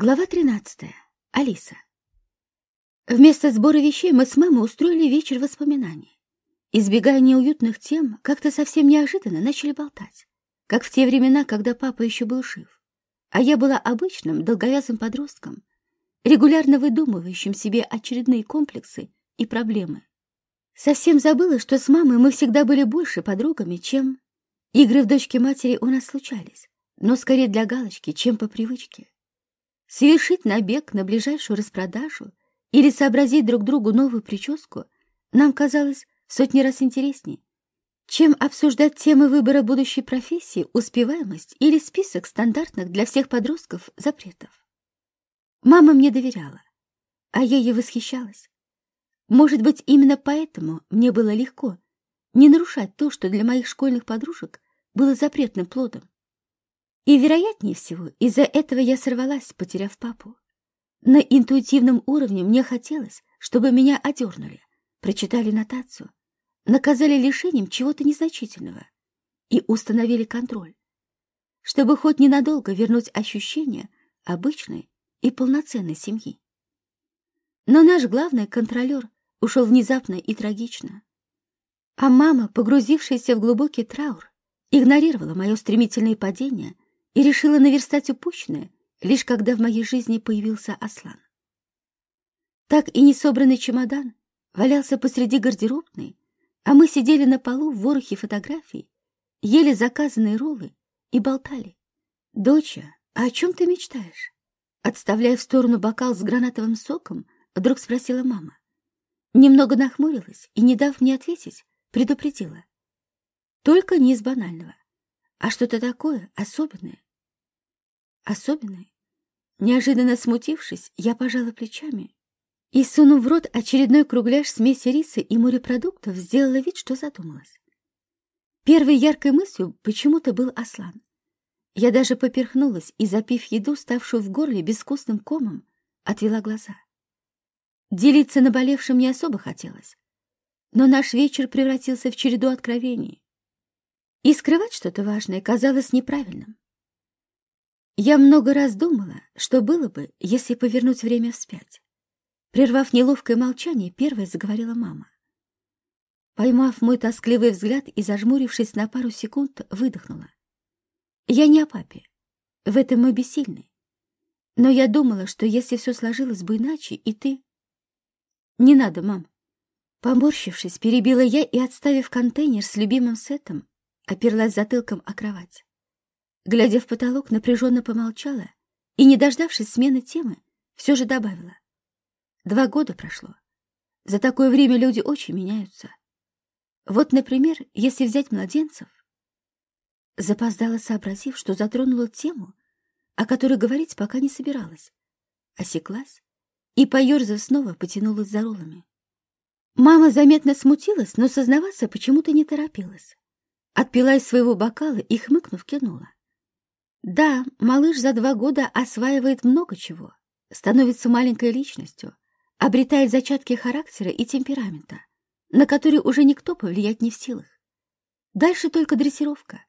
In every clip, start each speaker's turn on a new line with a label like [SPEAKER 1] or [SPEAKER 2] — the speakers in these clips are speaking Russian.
[SPEAKER 1] Глава 13. Алиса. Вместо сбора вещей мы с мамой устроили вечер воспоминаний. Избегая неуютных тем, как-то совсем неожиданно начали болтать, как в те времена, когда папа еще был жив. А я была обычным, долговязым подростком, регулярно выдумывающим себе очередные комплексы и проблемы. Совсем забыла, что с мамой мы всегда были больше подругами, чем... Игры в дочке матери у нас случались, но скорее для галочки, чем по привычке. Совершить набег на ближайшую распродажу или сообразить друг другу новую прическу нам казалось сотни раз интереснее, чем обсуждать темы выбора будущей профессии, успеваемость или список стандартных для всех подростков запретов. Мама мне доверяла, а я ей восхищалась. Может быть, именно поэтому мне было легко не нарушать то, что для моих школьных подружек было запретным плодом. И, вероятнее всего, из-за этого я сорвалась, потеряв папу. На интуитивном уровне мне хотелось, чтобы меня одернули, прочитали нотацию, наказали лишением чего-то незначительного и установили контроль, чтобы хоть ненадолго вернуть ощущение обычной и полноценной семьи. Но наш главный контролер ушел внезапно и трагично. А мама, погрузившаяся в глубокий траур, игнорировала мое стремительное падение — и решила наверстать упущенное, лишь когда в моей жизни появился Аслан. Так и несобранный чемодан валялся посреди гардеробной, а мы сидели на полу в ворохе фотографий, ели заказанные роллы и болтали. «Доча, а о чем ты мечтаешь?» Отставляя в сторону бокал с гранатовым соком, вдруг спросила мама. Немного нахмурилась и, не дав мне ответить, предупредила. Только не из банального, а что-то такое особенное, особенной. Неожиданно смутившись, я пожала плечами и, сунув в рот очередной кругляш смеси риса и морепродуктов, сделала вид, что задумалась. Первой яркой мыслью почему-то был Аслан. Я даже поперхнулась и, запив еду, ставшую в горле безвкусным комом, отвела глаза. Делиться наболевшим не особо хотелось, но наш вечер превратился в череду откровений. И скрывать что-то важное казалось неправильным. Я много раз думала, что было бы, если повернуть время вспять. Прервав неловкое молчание, первой заговорила мама. Поймав мой тоскливый взгляд и зажмурившись на пару секунд, выдохнула. Я не о папе. В этом мы бессильны. Но я думала, что если все сложилось бы иначе, и ты... Не надо, мам. Поморщившись, перебила я и, отставив контейнер с любимым сетом, оперлась затылком о кровать. Глядя в потолок, напряженно помолчала и, не дождавшись смены темы, все же добавила. Два года прошло. За такое время люди очень меняются. Вот, например, если взять младенцев. Запоздала, сообразив, что затронула тему, о которой говорить пока не собиралась. Осеклась и, поерзав, снова потянулась за роллами. Мама заметно смутилась, но сознаваться почему-то не торопилась. Отпила из своего бокала и, хмыкнув, кинула. Да, малыш за два года осваивает много чего, становится маленькой личностью, обретает зачатки характера и темперамента, на который уже никто повлиять не в силах. Дальше только дрессировка.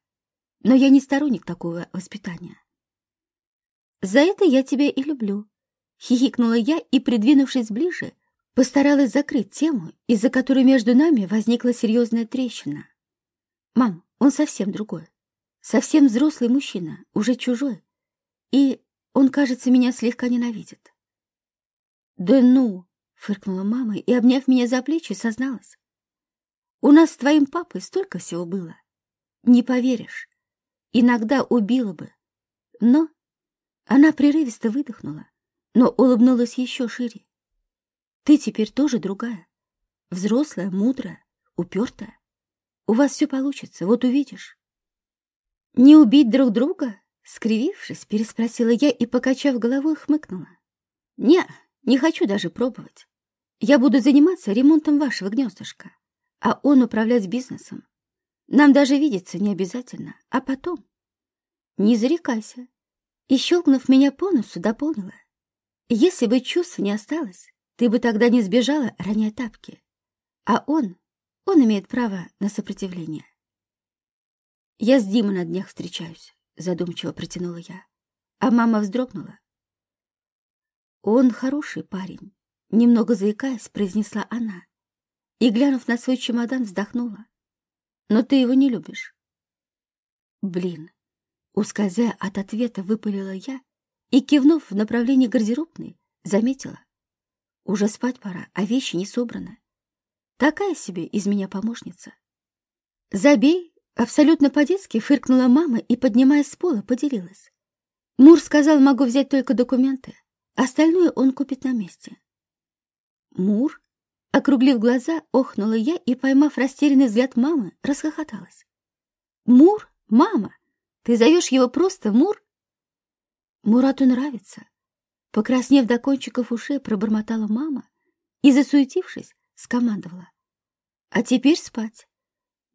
[SPEAKER 1] Но я не сторонник такого воспитания. «За это я тебя и люблю», — хихикнула я и, придвинувшись ближе, постаралась закрыть тему, из-за которой между нами возникла серьезная трещина. «Мам, он совсем другой. Совсем взрослый мужчина, уже чужой. И он, кажется, меня слегка ненавидит. «Да ну!» — фыркнула мама и, обняв меня за плечи, созналась. «У нас с твоим папой столько всего было. Не поверишь. Иногда убила бы. Но...» Она прерывисто выдохнула, но улыбнулась еще шире. «Ты теперь тоже другая. Взрослая, мудрая, упертая. У вас все получится, вот увидишь». «Не убить друг друга?» — скривившись, переспросила я и, покачав головой, хмыкнула. «Не, не хочу даже пробовать. Я буду заниматься ремонтом вашего гнездышка, а он управлять бизнесом. Нам даже видеться не обязательно, а потом...» «Не зарекайся». И, щелкнув меня по носу, дополнила. «Если бы чувств не осталось, ты бы тогда не сбежала, роняя тапки. А он, он имеет право на сопротивление». «Я с Димой на днях встречаюсь», — задумчиво протянула я. А мама вздрогнула. Он хороший парень, немного заикаясь, произнесла она. И, глянув на свой чемодан, вздохнула. Но ты его не любишь. Блин, ускользая от ответа, выпалила я и, кивнув в направлении гардеробной, заметила. Уже спать пора, а вещи не собраны. Такая себе из меня помощница. Забей, абсолютно по-детски фыркнула мама и, поднимаясь с пола, поделилась. Мур сказал, могу взять только документы. Остальное он купит на месте. Мур? Округлив глаза, охнула я и, поймав растерянный взгляд мамы, расхохоталась. Мур? Мама? Ты зовешь его просто Мур? Мурату нравится. Покраснев до кончиков ушей, пробормотала мама и, засуетившись, скомандовала. А теперь спать.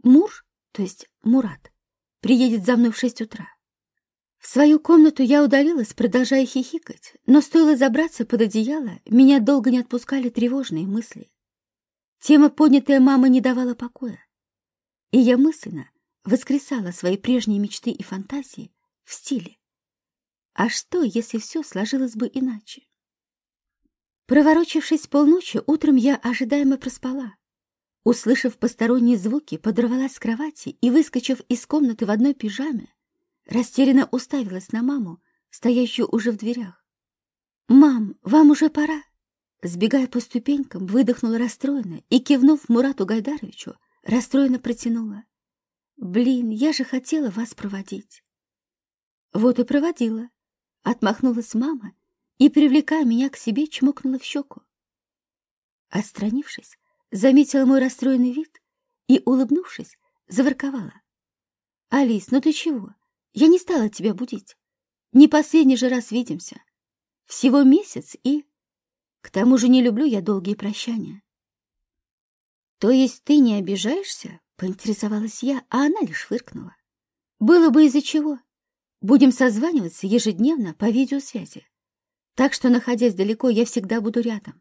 [SPEAKER 1] Мур, то есть Мурат, приедет за мной в шесть утра. В свою комнату я удалилась, продолжая хихикать, но стоило забраться под одеяло, меня долго не отпускали тревожные мысли. Тема, поднятая мамой, не давала покоя. И я мысленно воскресала свои прежние мечты и фантазии в стиле. А что, если все сложилось бы иначе? Проворочившись полночи, утром я ожидаемо проспала. Услышав посторонние звуки, подорвалась с кровати и, выскочив из комнаты в одной пижаме, растерянно уставилась на маму, стоящую уже в дверях. «Мам, вам уже пора!» Сбегая по ступенькам, выдохнула расстроенно и, кивнув Мурату Гайдаровичу, расстроенно протянула. «Блин, я же хотела вас проводить!» «Вот и проводила!» Отмахнулась мама и, привлекая меня к себе, чмокнула в щеку. Отстранившись, заметила мой расстроенный вид и, улыбнувшись, заворковала. «Алис, ну ты чего? Я не стала тебя будить. Не последний же раз видимся. Всего месяц и... К тому же не люблю я долгие прощания». «То есть ты не обижаешься?» — поинтересовалась я, а она лишь фыркнула. «Было бы из-за чего. Будем созваниваться ежедневно по видеосвязи. Так что, находясь далеко, я всегда буду рядом.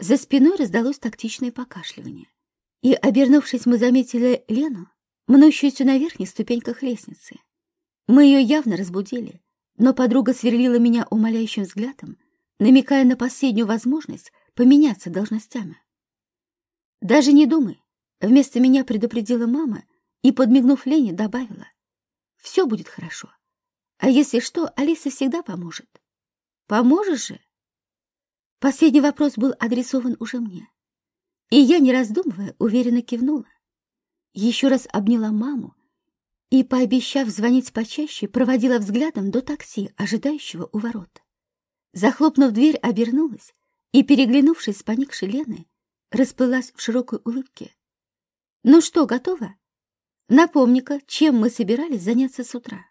[SPEAKER 1] За спиной раздалось тактичное покашливание. И, обернувшись, мы заметили Лену, мнущуюся на верхних ступеньках лестницы. Мы ее явно разбудили, но подруга сверлила меня умоляющим взглядом, намекая на последнюю возможность поменяться должностями. «Даже не думай», — вместо меня предупредила мама и, подмигнув Лене, добавила. «Все будет хорошо. А если что, Алиса всегда поможет». Поможешь же?» Последний вопрос был адресован уже мне. И я, не раздумывая, уверенно кивнула. Еще раз обняла маму и, пообещав звонить почаще, проводила взглядом до такси, ожидающего у ворот. Захлопнув дверь, обернулась и, переглянувшись с поникшей Леной, расплылась в широкой улыбке. «Ну что, готова? Напомни-ка, чем мы собирались заняться с утра?»